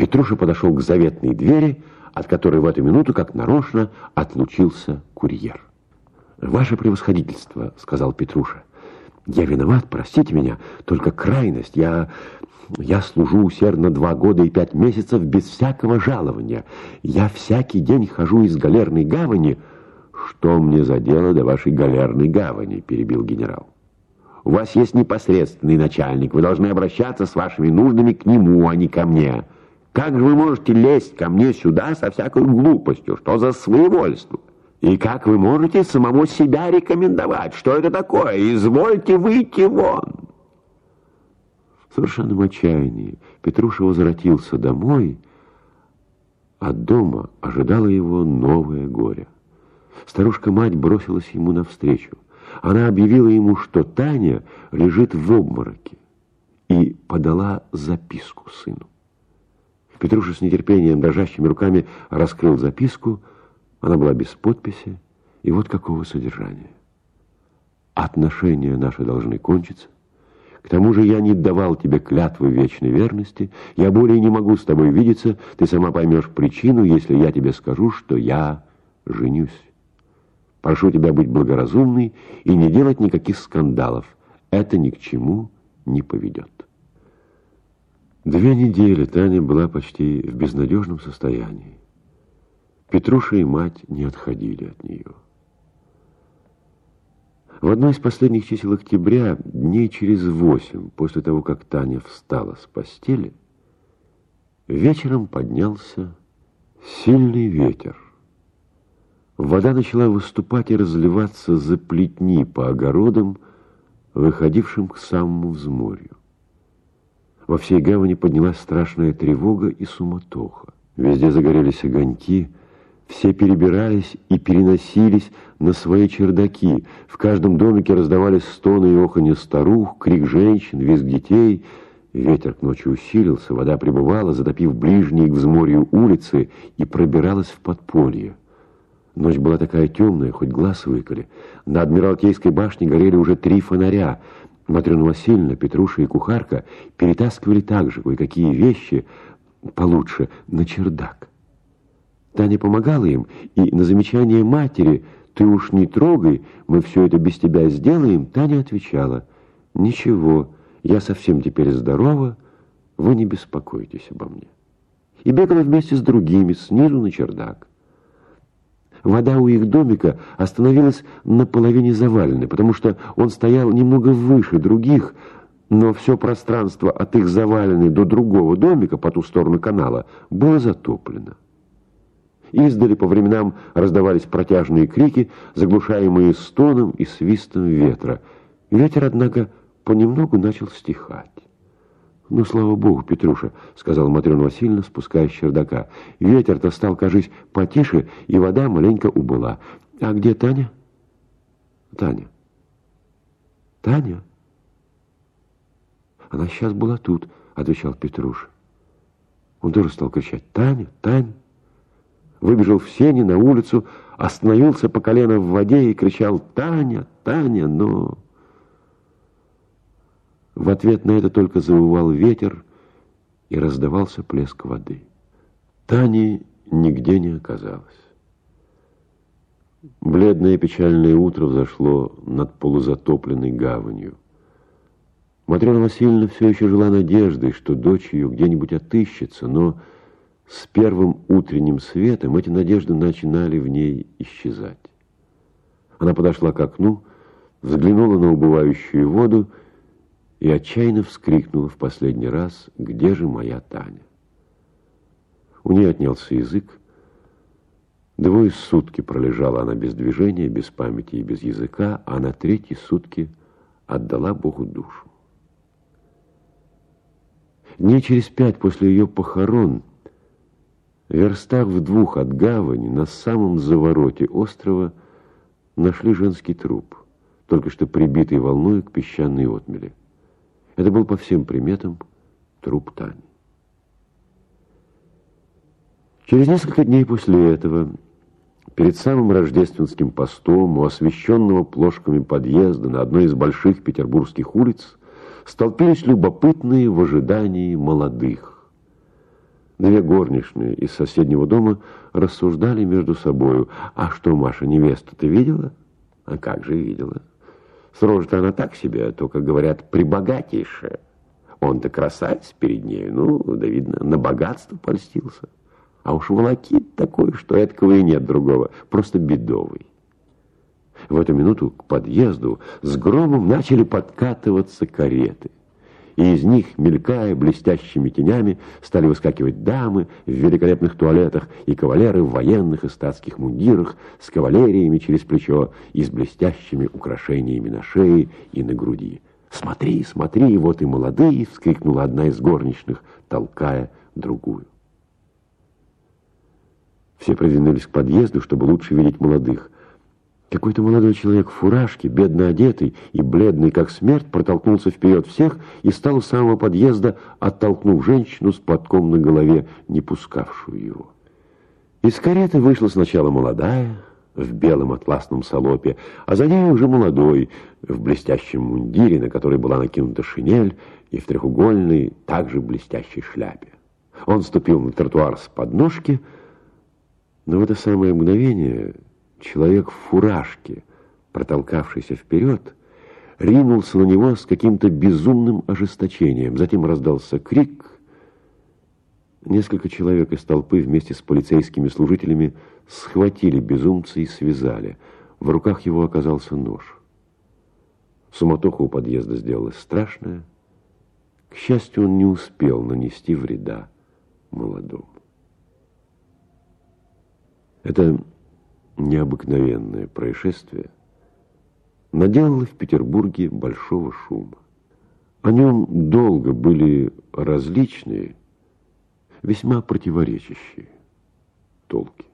Петруша подошел к заветной двери, от которой в эту минуту, как нарочно, отлучился курьер. «Ваше превосходительство», — сказал Петруша, — «я виноват, простите меня, только крайность, я... Я служу усердно два года и пять месяцев без всякого жалования. Я всякий день хожу из галерной гавани...» «Что мне за дело до вашей галерной гавани?» — перебил генерал. «У вас есть непосредственный начальник, вы должны обращаться с вашими нуждами к нему, а не ко мне». Как же вы можете лезть ко мне сюда со всякой глупостью? Что за своевольство? И как вы можете самого себя рекомендовать? Что это такое? Извольте выйти вон!» В совершенном отчаянии Петруша возвратился домой, а дома ожидало его новое горе. Старушка-мать бросилась ему навстречу. Она объявила ему, что Таня лежит в обмороке, и подала записку сыну. Петруша с нетерпением, дрожащими руками раскрыл записку. Она была без подписи. И вот какого содержания. Отношения наши должны кончиться. К тому же я не давал тебе клятвы вечной верности. Я более не могу с тобой видеться. Ты сама поймешь причину, если я тебе скажу, что я женюсь. Прошу тебя быть благоразумной и не делать никаких скандалов. Это ни к чему не поведет. Две недели Таня была почти в безнадежном состоянии. Петруша и мать не отходили от нее. В одно из последних чисел октября, дней через восемь, после того, как Таня встала с постели, вечером поднялся сильный ветер. Вода начала выступать и разливаться за плетни по огородам, выходившим к самому взморью. Во всей гавани поднялась страшная тревога и суматоха. Везде загорелись огоньки, все перебирались и переносились на свои чердаки. В каждом домике раздавались стоны и оханье старух, крик женщин, визг детей. Ветер к ночи усилился, вода пребывала, затопив ближние к взморью улицы, и пробиралась в подполье. Ночь была такая темная, хоть глаз выколи. На Адмиралтейской башне горели уже три фонаря. Матрена Васильевна, Петруша и кухарка перетаскивали также кое-какие вещи получше на чердак. Таня помогала им, и на замечание матери «Ты уж не трогай, мы все это без тебя сделаем», Таня отвечала «Ничего, я совсем теперь здорова, вы не беспокойтесь обо мне». И бегала вместе с другими снизу на чердак. Вода у их домика остановилась наполовине заваленной, потому что он стоял немного выше других, но все пространство от их заваленной до другого домика по ту сторону канала было затоплено. Издали по временам раздавались протяжные крики, заглушаемые стоном и свистом ветра. Ветер, однако, понемногу начал стихать. «Ну, слава богу, Петруша», — сказал Матрена Васильевна, спускаясь с чердака. «Ветер-то стал, кажись, потише, и вода маленько убыла. А где Таня?» «Таня». «Таня?» «Она сейчас была тут», — отвечал Петруша. Он тоже стал кричать «Таня! Таня!» Выбежал в сени на улицу, остановился по колено в воде и кричал «Таня! Таня!» Но... В ответ на это только завывал ветер и раздавался плеск воды. Тани нигде не оказалось. Бледное печальное утро взошло над полузатопленной гаванью. Матрена Васильевна все еще жила надеждой, что дочь ее где-нибудь отыщется, но с первым утренним светом эти надежды начинали в ней исчезать. Она подошла к окну, взглянула на убывающую воду и отчаянно вскрикнула в последний раз, где же моя Таня? У нее отнялся язык. Двое сутки пролежала она без движения, без памяти и без языка, а на третьи сутки отдала Богу душу. Дней через пять после ее похорон, верстах в двух от гавани, на самом завороте острова, нашли женский труп, только что прибитый волной к песчаной отмели. Это был по всем приметам труп Тани. Через несколько дней после этого, перед самым рождественским постом, у освещенного плошками подъезда на одной из больших петербургских улиц, столпились любопытные в ожидании молодых. Две горничные из соседнего дома рассуждали между собою. «А что, Маша, невесту ты видела?» «А как же видела?» С рожи-то она так себе, только, говорят, прибогатейшая. Он-то красавец перед ней, ну, да видно, на богатство польстился. А уж волокит такой, что этого и нет другого, просто бедовый. В эту минуту к подъезду с громом начали подкатываться кареты и из них, мелькая блестящими тенями, стали выскакивать дамы в великолепных туалетах и кавалеры в военных и статских мундирах с кавалериями через плечо и с блестящими украшениями на шее и на груди. «Смотри, смотри, вот и молодые!» — вскрикнула одна из горничных, толкая другую. Все продвинулись к подъезду, чтобы лучше видеть молодых — какой-то молодой человек в фуражке, бедно одетый и бледный как смерть, протолкнулся вперед всех и стал у самого подъезда, оттолкнув женщину с подком на голове, не пускавшую его. Из кареты вышла сначала молодая, в белом атласном салопе, а за ней уже молодой, в блестящем мундире, на который была накинута шинель, и в треугольной, также блестящей шляпе. Он ступил на тротуар с подножки, но в это самое мгновение человек в фуражке, протолкавшийся вперед, ринулся на него с каким-то безумным ожесточением. Затем раздался крик. Несколько человек из толпы вместе с полицейскими служителями схватили безумца и связали. В руках его оказался нож. Суматоха у подъезда сделалась страшная. К счастью, он не успел нанести вреда молодому. Это необыкновенное происшествие наделало в Петербурге большого шума. О нем долго были различные, весьма противоречащие толки.